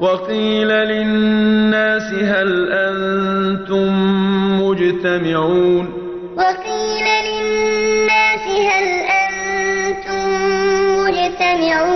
وقيل للناس هل أنتم مجتمعون؟ وقيل للناس هل أنتم مجتمعون؟